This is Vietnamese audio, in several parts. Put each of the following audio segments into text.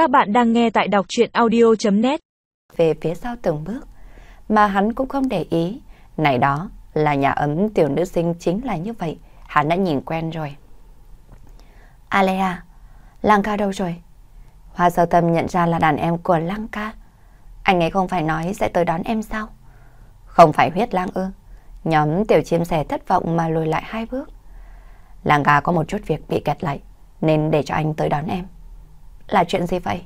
Các bạn đang nghe tại đọc chuyện audio.net Về phía sau từng bước, mà hắn cũng không để ý. Này đó, là nhà ấm tiểu nữ sinh chính là như vậy, hắn đã nhìn quen rồi. Alea, Lang ca đâu rồi? Hoa sơ tâm nhận ra là đàn em của Lang ca. Anh ấy không phải nói sẽ tới đón em sao? Không phải huyết lang ư? Nhóm tiểu chim sẻ thất vọng mà lùi lại hai bước. Lang ca có một chút việc bị kẹt lại, nên để cho anh tới đón em. Là chuyện gì vậy?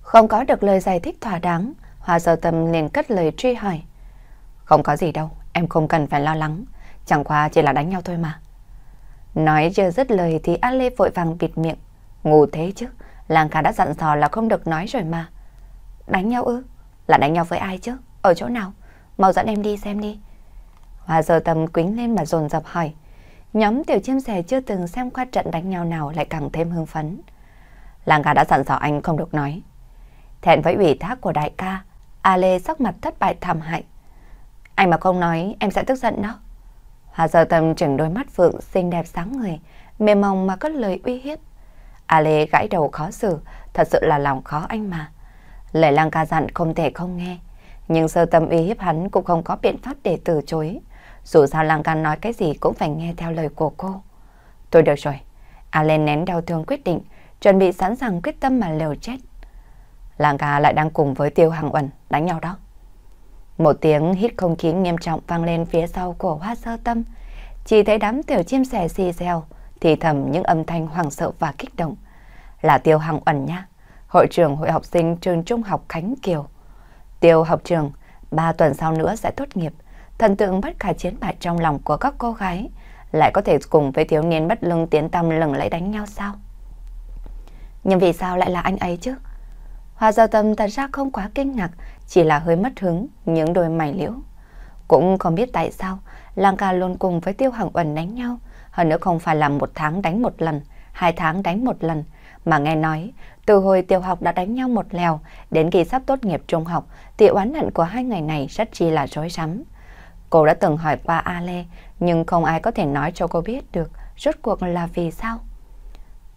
Không có được lời giải thích thỏa đáng, Hoa sơ tâm liền cất lời truy hỏi. Không có gì đâu, em không cần phải lo lắng, chẳng qua chỉ là đánh nhau thôi mà. Nói chưa dứt lời thì A Lê vội vàng bịt miệng. Ngu thế chứ, Lang ca đã dặn dò là không được nói rồi mà. Đánh nhau ư? Là đánh nhau với ai chứ? Ở chỗ nào? Mau dẫn em đi xem đi. Hoa giờ tâm quính lên mà dồn dập hỏi. Nhóm tiểu chim sẻ chưa từng xem qua trận đánh nhau nào lại càng thêm hưng phấn. Lang ca đã dặn dò anh không được nói. Thẹn với ủy thác của đại ca, A Lê sắc mặt thất bại thảm hại. Anh mà không nói em sẽ tức giận đó. Hoa giờ tâm chừng đôi mắt phượng xinh đẹp sáng người, mềm mỏng mà có lời uy hiếp. A Lê gãi đầu khó xử, thật sự là lòng khó anh mà. Lời lang ca dặn không thể không nghe, nhưng sơ tâm uy hiếp hắn cũng không có biện pháp để từ chối. Dù sao lang ca nói cái gì cũng phải nghe theo lời của cô. Tôi được rồi. A Lê nén đau thương quyết định, chuẩn bị sẵn sàng quyết tâm mà liều chết. Lang ca lại đang cùng với Tiêu Hằng Uẩn đánh nhau đó. Một tiếng hít không khí nghiêm trọng vang lên phía sau của hoa sơ tâm. Chỉ thấy đám tiểu chim sẻ xì xèo, thì thầm những âm thanh hoảng sợ và kích động. Là Tiêu Hằng Uẩn nha, hội trưởng hội học sinh trường trung học Khánh Kiều. Tiêu học trường, ba tuần sau nữa sẽ tốt nghiệp. Thần tượng bất khả chiến bại trong lòng của các cô gái, lại có thể cùng với thiếu niên bất lưng tiến tâm lừng lẫy đánh nhau sao? Nhưng vì sao lại là anh ấy chứ? Hoa giao tâm thật ra không quá kinh ngạc, chỉ là hơi mất hứng những đôi mày liễu. Cũng không biết tại sao, Lang ca luôn cùng với Tiêu Hằng Uẩn đánh nhau, hơn nữa không phải là một tháng đánh một lần, hai tháng đánh một lần, mà nghe nói từ hồi tiểu học đã đánh nhau một lèo, đến khi sắp tốt nghiệp trung học, thì oán hận của hai ngày này rất chi là rối rắm. Cô đã từng hỏi qua A Lê, nhưng không ai có thể nói cho cô biết được rốt cuộc là vì sao.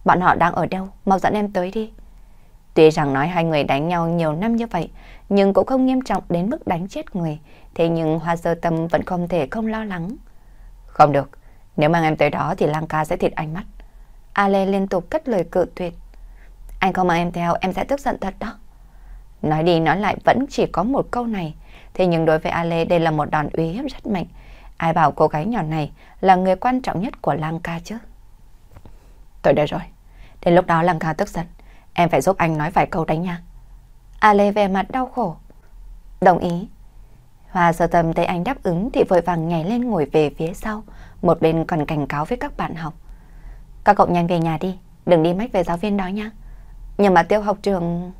Bọn họ đang ở đâu? Mau dẫn em tới đi. Tuy rằng nói hai người đánh nhau nhiều năm như vậy, nhưng cũng không nghiêm trọng đến mức đánh chết người. Thế nhưng Hoa Sơ Tâm vẫn không thể không lo lắng. Không được, nếu mang em tới đó thì Lang ca sẽ thịt anh mắt A Lê liên tục cất lời cự tuyệt. Anh không mang em theo, em sẽ tức giận thật đó. Nói đi nói lại vẫn chỉ có một câu này. Thế nhưng đối với A Lê đây là một đòn uy hiếp rất mạnh. Ai bảo cô gái nhỏ này là người quan trọng nhất của Lang ca chứ? Tôi đã rồi. Đến lúc đó Lang ca tức giận. Em phải giúp anh nói vài câu đánh nha. A Lê về mặt đau khổ. Đồng ý. Hoa sơ tâm thấy anh đáp ứng thì vội vàng nhảy lên ngồi về phía sau, một bên còn cảnh cáo với các bạn học. Các cậu nhanh về nhà đi, đừng đi mách về giáo viên đó nha. Nhưng mà tiêu học trường...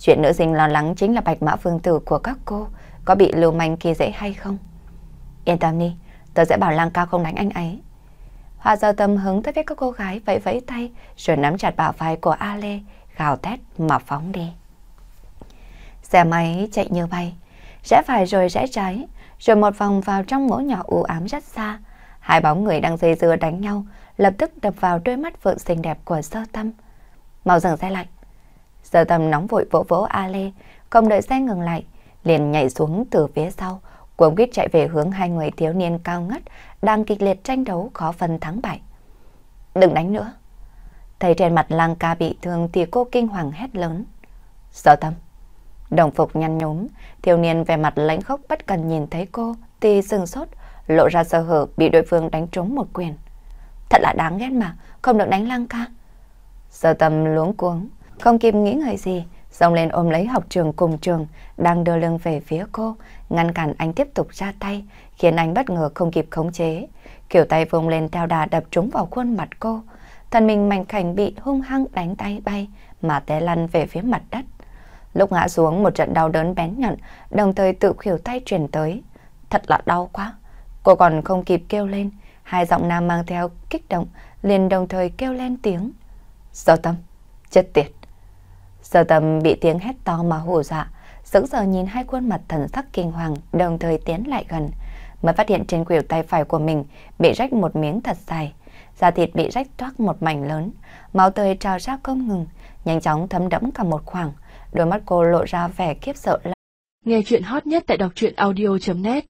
Chuyện nữ sinh lo lắng chính là bạch mã phương tử của các cô có bị lưu manh kia dễ hay không. Yên tâm đi, tớ sẽ bảo lang cao không đánh anh ấy. Hoa giao tâm hứng tới với các cô gái vẫy vẫy tay rồi nắm chặt bảo vai của A Lê, gào thét mà phóng đi. Xe máy chạy như bay, rẽ phải rồi rẽ trái, rồi một vòng vào trong ngõ nhỏ u ám rất xa. Hai bóng người đang dây dưa đánh nhau, lập tức đập vào đôi mắt vượng xinh đẹp của sơ tâm. Mau dừng xe lại. Sơ tâm nóng vội vỗ vỗ A Lê, không đợi xe ngừng lại, liền nhảy xuống từ phía sau, cuống quýt chạy về hướng hai người thiếu niên cao ngất đang kịch liệt tranh đấu khó phân thắng bại. Đừng đánh nữa. Thấy trên mặt lang ca bị thương thì cô kinh hoàng hét lớn. Sơ tâm. Đồng phục nhăn nhúm, thiếu niên về mặt lãnh khốc bất cần nhìn thấy cô thì sừng sốt, lộ ra sơ hở bị đối phương đánh trúng một quyền. Thật là đáng ghét mà, không được đánh lang ca. Sơ tâm luống cuống, không kịp nghĩ ngợi gì, xông lên ôm lấy học trường cùng trường, đang đưa lưng về phía cô, ngăn cản anh tiếp tục ra tay, khiến anh bất ngờ không kịp khống chế. Kiểu tay vùng lên theo đà đập trúng vào khuôn mặt cô. Thân mình mảnh khảnh bị hung hăng đánh tay bay, mà té lăn về phía mặt đất. Lúc ngã xuống một trận đau đớn bén nhọn, đồng thời tự khỉu tay truyền tới. Thật là đau quá. Cô còn không kịp kêu lên, hai giọng nam mang theo kích động, liền đồng thời kêu lên tiếng. Sợ tâm, chết tiệt. Sở tâm bị tiếng hét to mà hù dọa, sững sờ nhìn hai khuôn mặt thần sắc kinh hoàng đồng thời tiến lại gần. Mới phát hiện trên khuỷu tay phải của mình bị rách một miếng thật dài, da thịt bị rách toát một mảnh lớn, máu tươi trào ra không ngừng, nhanh chóng thấm đẫm cả một khoảng. Đôi mắt cô lộ ra vẻ kiếp sợ lắm. Nghe chuyện hot nhất tại đọc audio.net